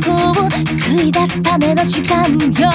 過去を救い出すための時間よ。